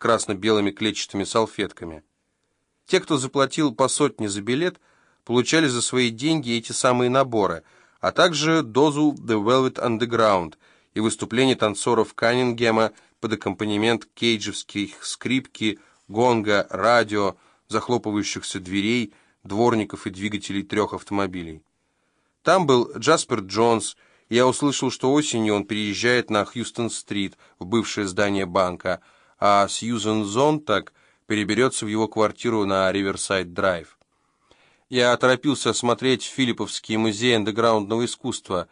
красно-белыми клетчатыми салфетками. Те, кто заплатил по сотне за билет, получали за свои деньги эти самые наборы, а также дозу The Velvet Underground и выступление танцоров Каннингема под аккомпанемент кейджевских скрипки, гонга, радио, захлопывающихся дверей, дворников и двигателей трех автомобилей. Там был Джаспер Джонс, и я услышал, что осенью он переезжает на Хьюстон-стрит, в бывшее здание банка, а Сьюзен Зонтак переберется в его квартиру на Риверсайд-драйв. Я торопился осмотреть Филипповский музей андеграундного искусства.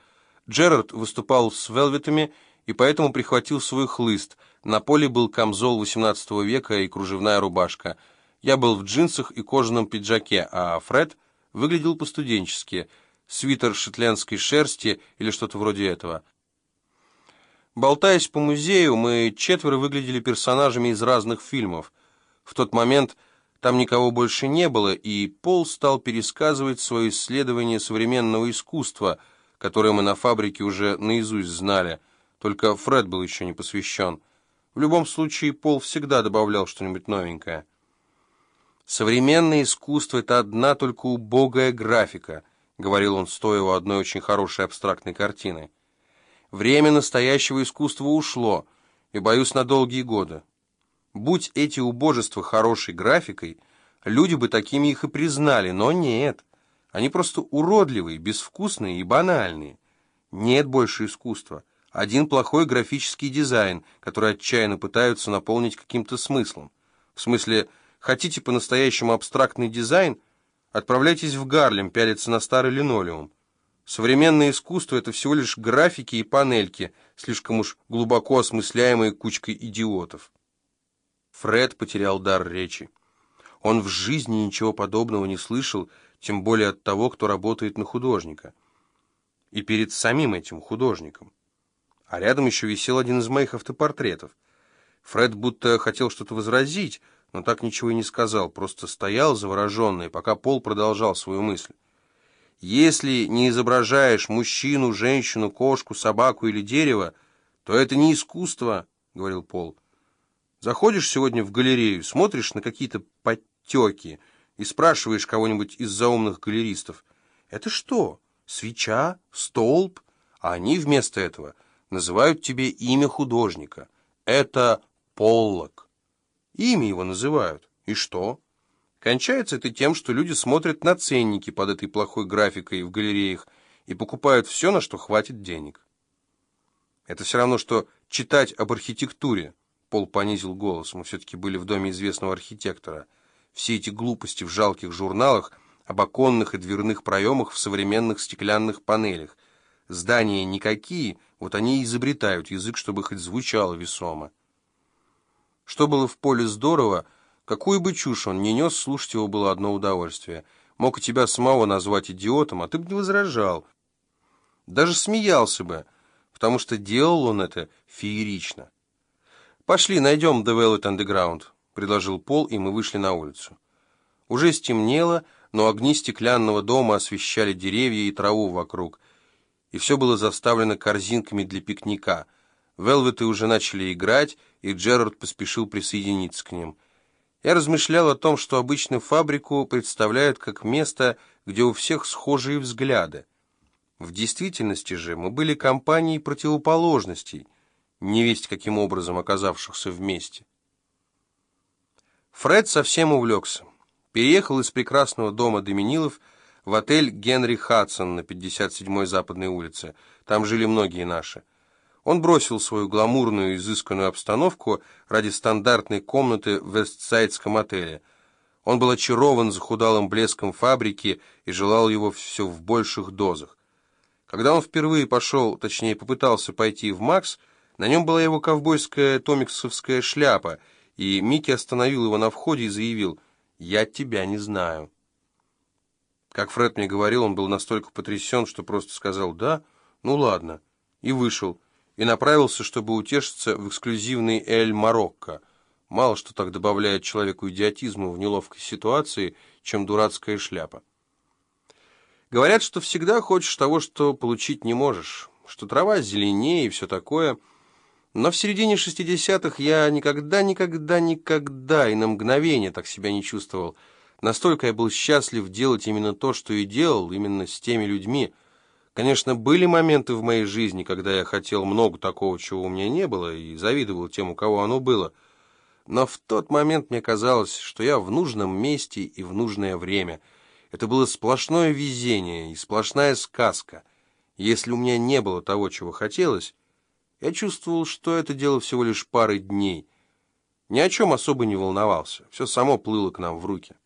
Джерард выступал с велветами и поэтому прихватил свой хлыст. На поле был камзол XVIII века и кружевная рубашка. Я был в джинсах и кожаном пиджаке, а Фред выглядел по-студенчески. Свитер шотландской шерсти или что-то вроде этого. Болтаясь по музею, мы четверо выглядели персонажами из разных фильмов. В тот момент там никого больше не было, и Пол стал пересказывать свое исследование современного искусства, которое мы на фабрике уже наизусть знали, только Фред был еще не посвящен. В любом случае, Пол всегда добавлял что-нибудь новенькое. «Современное искусство — это одна только убогая графика», — говорил он, стоя у одной очень хорошей абстрактной картины. «Время настоящего искусства ушло, и, боюсь, на долгие годы. Будь эти убожества хорошей графикой, люди бы такими их и признали, но нет. Они просто уродливые, безвкусные и банальные. Нет больше искусства. Один плохой графический дизайн, который отчаянно пытаются наполнить каким-то смыслом. В смысле, хотите по-настоящему абстрактный дизайн? Отправляйтесь в Гарлем пялиться на старый линолеум. Современное искусство — это всего лишь графики и панельки, слишком уж глубоко осмысляемые кучкой идиотов. Фред потерял дар речи. Он в жизни ничего подобного не слышал, тем более от того, кто работает на художника. И перед самим этим художником. А рядом еще висел один из моих автопортретов. Фред будто хотел что-то возразить, но так ничего и не сказал, просто стоял завороженный, пока Пол продолжал свою мысль. «Если не изображаешь мужчину, женщину, кошку, собаку или дерево, то это не искусство», — говорил Пол. Заходишь сегодня в галерею, смотришь на какие-то подтеки и спрашиваешь кого-нибудь из заумных галеристов, «Это что, свеча, столб?» А они вместо этого называют тебе имя художника. Это Поллок. Имя его называют. И что? Кончается это тем, что люди смотрят на ценники под этой плохой графикой в галереях и покупают все, на что хватит денег. Это все равно, что читать об архитектуре. Пол понизил голос, мы все-таки были в доме известного архитектора. Все эти глупости в жалких журналах об оконных и дверных проемах в современных стеклянных панелях. Здания никакие, вот они и изобретают язык, чтобы хоть звучало весомо. Что было в поле здорово, какую бы чушь он ни нес, слушать его было одно удовольствие. Мог и тебя самого назвать идиотом, а ты бы не возражал. Даже смеялся бы, потому что делал он это феерично. «Пошли, найдем The Velvet Underground», — предложил Пол, и мы вышли на улицу. Уже стемнело, но огни стеклянного дома освещали деревья и траву вокруг, и все было заставлено корзинками для пикника. Велветы уже начали играть, и Джерард поспешил присоединиться к ним. Я размышлял о том, что обычно фабрику представляют как место, где у всех схожие взгляды. В действительности же мы были компанией противоположностей — невесть каким образом оказавшихся вместе. Фред совсем увлекся. Переехал из прекрасного дома Доминилов в отель Генри Хадсон на 57-й Западной улице. Там жили многие наши. Он бросил свою гламурную изысканную обстановку ради стандартной комнаты в Вестсайдском отеле. Он был очарован захудалым блеском фабрики и желал его все в больших дозах. Когда он впервые пошел, точнее попытался пойти в Макс, на нем была его ковбойская томиксовская шляпа, и Микки остановил его на входе и заявил «Я тебя не знаю». Как Фред мне говорил, он был настолько потрясен, что просто сказал «Да, ну ладно», и вышел, и направился, чтобы утешиться в эксклюзивный Эль Марокко. Мало что так добавляет человеку идиотизму в неловкой ситуации, чем дурацкая шляпа. Говорят, что всегда хочешь того, что получить не можешь, что трава зеленее и все такое – Но в середине 60-х я никогда, никогда, никогда и на мгновение так себя не чувствовал. Настолько я был счастлив делать именно то, что и делал, именно с теми людьми. Конечно, были моменты в моей жизни, когда я хотел много такого, чего у меня не было, и завидовал тем, у кого оно было. Но в тот момент мне казалось, что я в нужном месте и в нужное время. Это было сплошное везение и сплошная сказка. Если у меня не было того, чего хотелось, я чувствовал, что это дело всего лишь пары дней. Ни о чем особо не волновался, все само плыло к нам в руки.